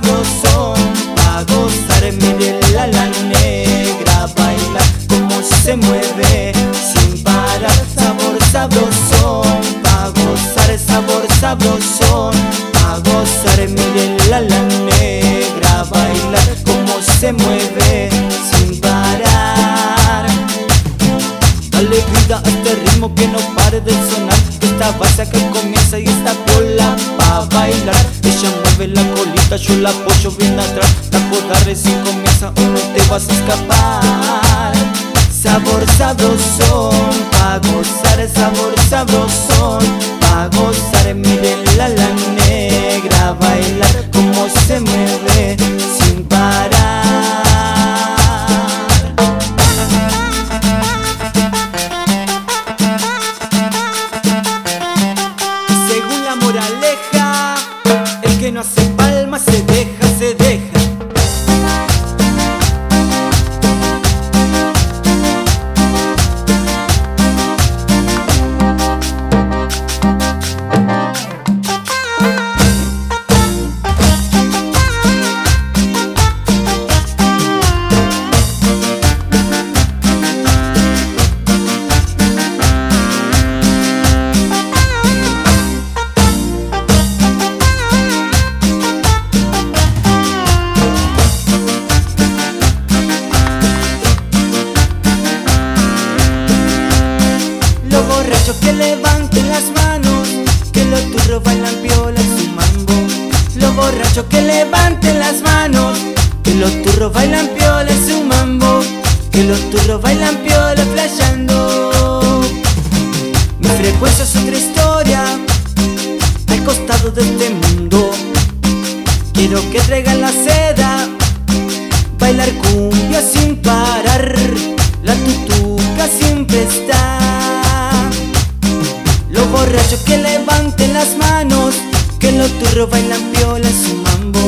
labios para gozar, mire la la negra, baila como se mueve sin parar, sabor sabrosón, para gozar, sabor sabrosón, para gozar, mire la la negra, baila como se mueve sin parar. Dale vida a este ritmo que no pare de sonar, esta base que comienza bolita, yo la apoyo bien atrás. La joda recién comienza o no te vas a escapar. Sabor sabrosón, pa' gozar, sabor sabrosón Pa' gozar, miren la la negra, bailar como se mueve se palma, se deja, se deja. Quiero que traigan la seda, bailar cumbia sin parar. La tutuca siempre está. Los borrachos que levanten las manos, que los turros bailan piola su mambo.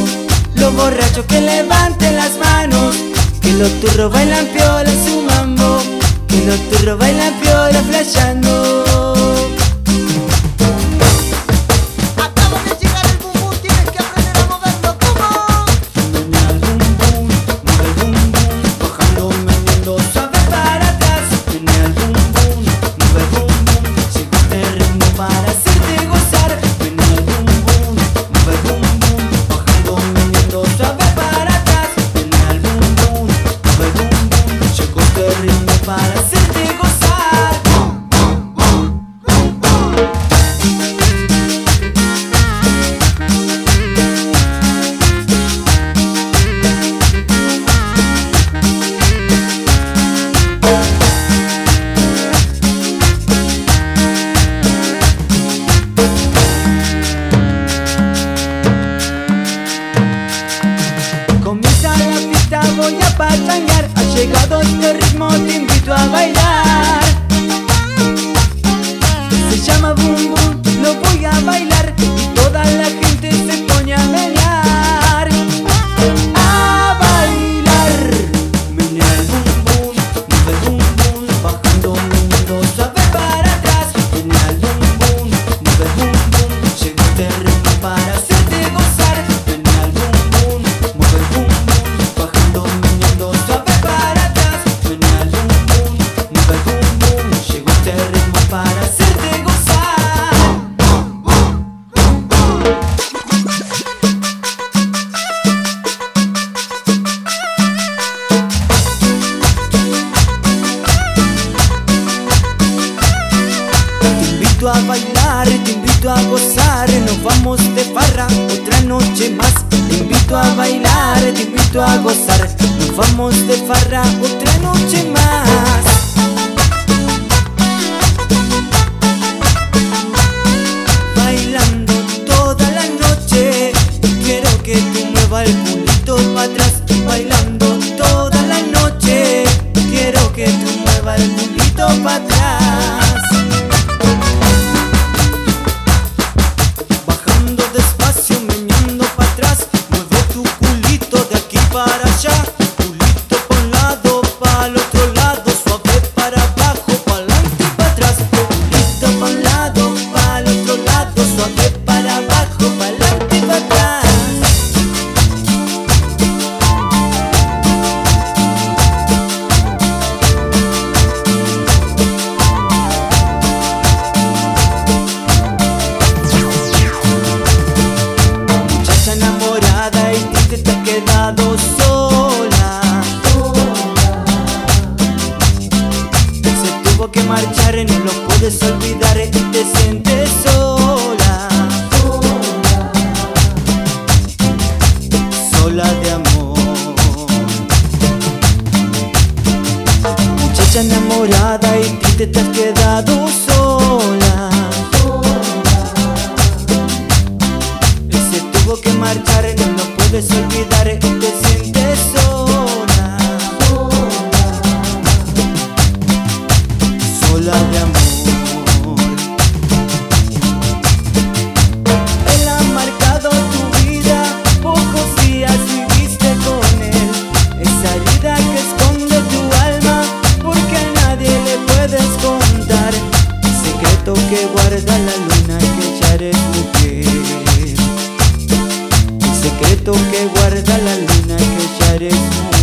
Los borrachos que levanten las manos, que los turros bailan piola su mambo. Que los turros bailan piola flasheando. Te invito a gozar, nos vamos de farra, otra noche más. Te invito a bailar, te invito a gozar, nos vamos de farra otra noche más. lados secreto que guarda la luna que ya eres mujer El secreto que guarda la luna que ya eres mujer